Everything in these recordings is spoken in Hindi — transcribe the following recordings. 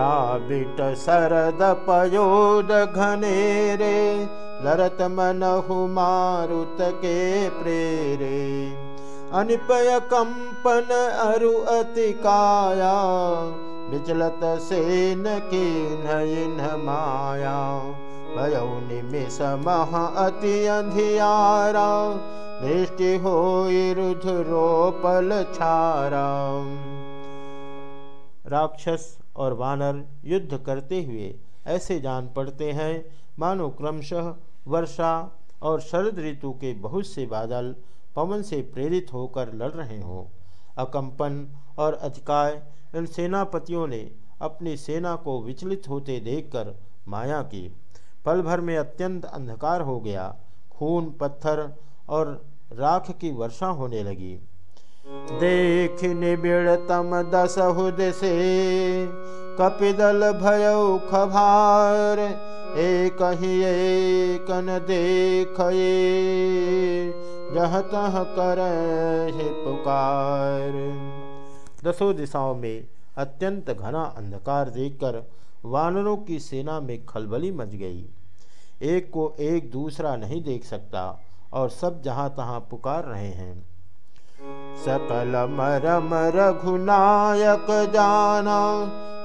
प्लाबिट सरद पयोद घनेरे लरत मनहु मारुत के प्रेरे। अनिपय कंपन अरु अति काया, विचलत सेन की नयन माया। भयो निमिष मह अति अंधियारा दृष्टि हो रुद्रोपल छारा। राक्षस और वानर युद्ध करते हुए ऐसे जान पड़ते हैं। मानो क्रमशः वर्षा और शरद ऋतु के बहुत से बादल पवन से प्रेरित होकर लड़ रहे हों। अकंपन और अधिकाय इन सेनापतियों ने अपनी सेना को विचलित होते देखकर माया की। पल भर में अत्यंत अंधकार हो गया। खून, पत्थर और राख की वर्षा होने लगी। देख निबिड़तम दसहुद से, कपिदल भय खभार, एक ही एक न देख जह तह कर पुकार। दसों दिशाओं में अत्यंत घना अंधकार देखकर वानरों की सेना में खलबली मच गई। एक को एक दूसरा नहीं देख सकता और सब जहाँ तहाँ पुकार रहे हैं। सकल मरम रघुनायक जाना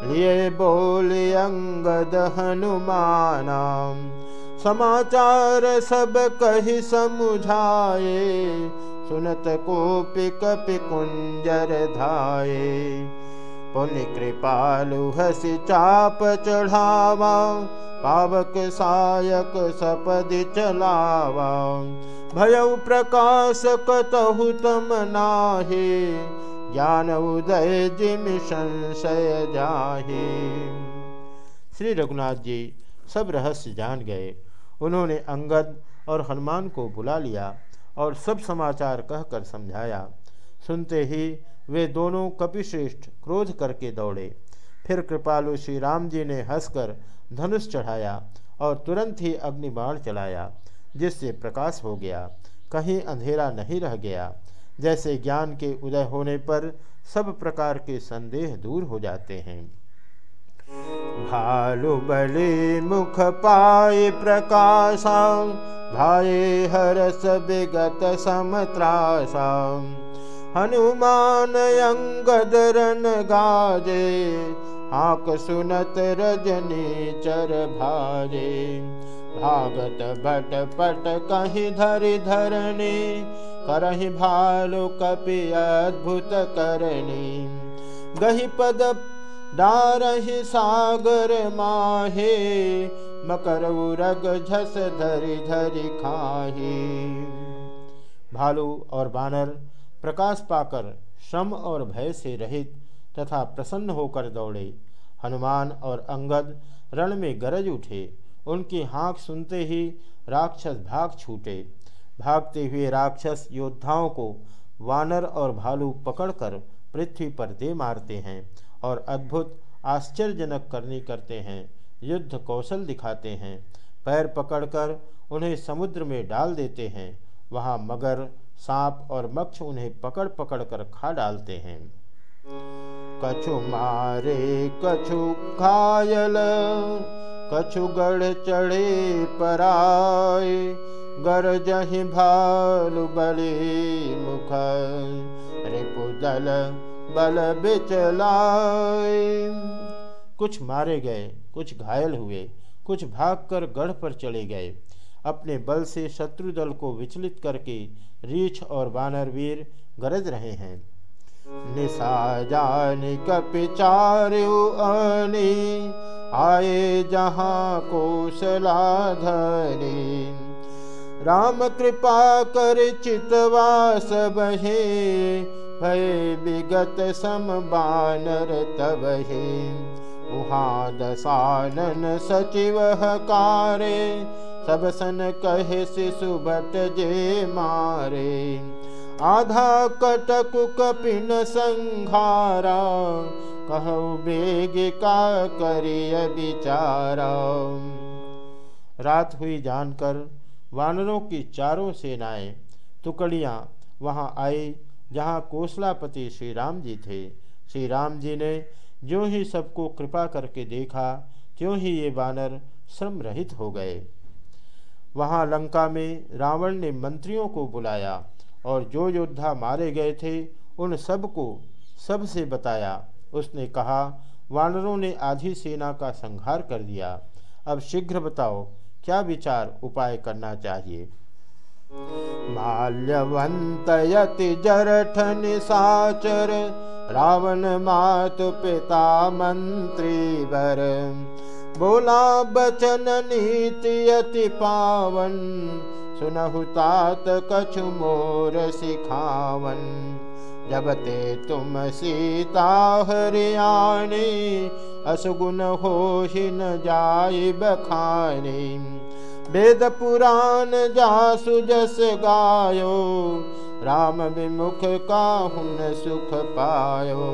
लिए बोल अंगद हनुमाना समाचार सब कही सुनत कोपि कपि कुंजर धाये। पुण्य कृपालु हसी चाप चढ़ावा पावक सायक सपदि चलावा भय प्रकाश कतहु तम नाहे, ज्ञान उदय जिम संशय जाहे। श्री रघुनाथ जी सब रहस्य जान गए। उन्होंने अंगद और हनुमान को बुला लिया और सब समाचार कहकर समझाया। सुनते ही वे दोनों कपिश्रेष्ठ क्रोध करके दौड़े। फिर कृपालु श्री राम जी ने हंसकर धनुष चढ़ाया और तुरंत ही अग्निबाण चलाया। जिससे प्रकाश हो गया, कहीं अंधेरा नहीं रह गया। जैसे ज्ञान के उदय होने पर सब प्रकार के संदेह दूर हो जाते हैं। भालु बलि मुख पाए प्रकाशा, भाए हरस विगत समत्रासा हनुमान अंगद रन गाजे आक सुनत रजनी चर भाजे। भागत भट पट कहीं धरि धरणी, करही भालु कपि अद्भुत करणी। गही पद डारही सागर माहे, मकर उरग झस धरि धरि खाही। भालू और बानर प्रकाश पाकर श्रम और भय से रहित तथा प्रसन्न होकर दौड़े। हनुमान और अंगद रण में गरज उठे। उनकी हाँक सुनते ही राक्षस भाग छूटे। भागते हुए राक्षस योद्धाओं को वानर और भालू पकड़कर पृथ्वी पर दे मारते हैं और अद्भुत, आश्चर्यजनक करनी करते हैं, युद्ध कौशल दिखाते हैं। पैर पकड़कर उन्हें समुद्र में डाल देते हैं। वहाँ मगर सांप और मक्ष उन्हें पकड़ पकड़ कर खा डालते हैं। कछु मारे, कछु घायल कछु गढ़ चढ़े पराय गर जही भालु बले मुख रिपुदल बल बिचलाए। कुछ मारे गए, कुछ घायल हुए, कुछ भागकर गढ़ पर चले गए। अपने बल से शत्रु दल को विचलित करके रीछ और बानर वीर गरज रहे हैं। निशा जानी कपिचार्यु आए जहाँ कोशलाधरी राम कृपा कर चितवास बहे, भय विगत सम बानर तबहे। उहाँ दसानन सचिव कारे सब सन कहे शिशु भट जे मारे। आधा कटक कपिन संघारा कहु बेग का करिय विचारा। रात हुई जानकर वानरों की चारों सेनाएँ टुकड़ियाँ वहाँ आई, जहाँ कोसलापति श्री राम जी थे। श्री राम जी ने ज्यों ही सबको कृपा करके देखा, त्यों ही ये वानर श्रम रहित हो गए। वहाँ लंका में रावण ने मंत्रियों को बुलाया और जो योद्धा मारे गए थे, उन सबको सबसे बताया। उसने कहा, वानरों ने आधी सेना का संहार कर दिया। अब शीघ्र बताओ, क्या विचार उपाय करना चाहिए? माल्यवन्तयति जरठ निशाचर रावण मात पिता मंत्री वर। बोला, बचन नीति अति पावन, सुनहु तात कछु मोर सिखावन। जब ते तुम सीता हरियाणी असगुन हो न जाय बखानी। वेद पुराण जासु जस गायो, राम विमुख का हुन सुख पायो।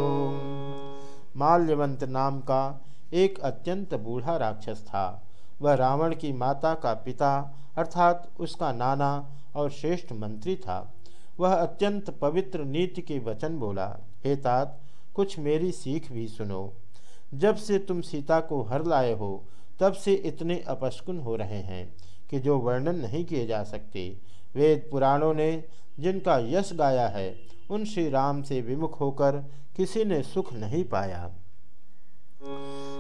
माल्यवंत नाम का एक अत्यंत बूढ़ा राक्षस था। वह रावण की माता का पिता, अर्थात उसका नाना और श्रेष्ठ मंत्री था। वह अत्यंत पवित्र नीति के वचन बोला, हे तात, कुछ मेरी सीख भी सुनो। जब से तुम सीता को हर लाए हो, तब से इतने अपशकुन हो रहे हैं कि जो वर्णन नहीं किए जा सकते। वेद पुराणों ने जिनका यश गाया है, उन श्री राम से विमुख होकर किसी ने सुख नहीं पाया।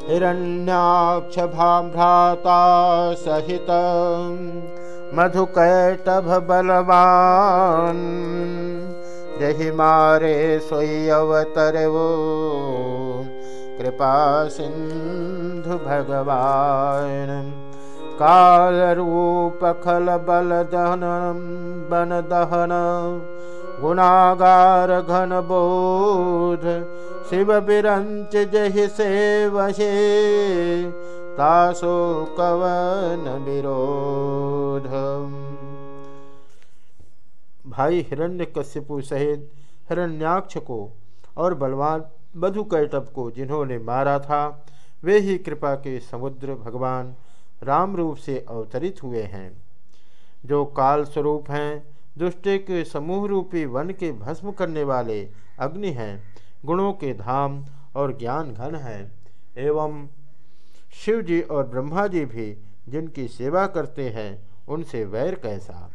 हिरण्याक्ष भ्राता सहित मधुकैटभ बलवान् जहि मारे अवतरवो कृपा सिन्धु भगवान्। कालरूपखलबलदहनं खल गुणागार घनबोध शिवबिरञ्च जहि सेवहे तासो कवन विरोध भाई हिरण्य कश्यपु सहित हिरण्याक्ष को और बलवान मधु कैटप को जिन्होंने मारा था, वे ही कृपा के समुद्र भगवान राम रूप से अवतरित हुए हैं। जो काल स्वरूप हैं, दुष्टे के समूह रूपी वन के भस्म करने वाले अग्नि हैं, गुणों के धाम और ज्ञान घन है, एवं शिव जी और ब्रह्मा जी भी जिनकी सेवा करते हैं उनसे वैर कैसा?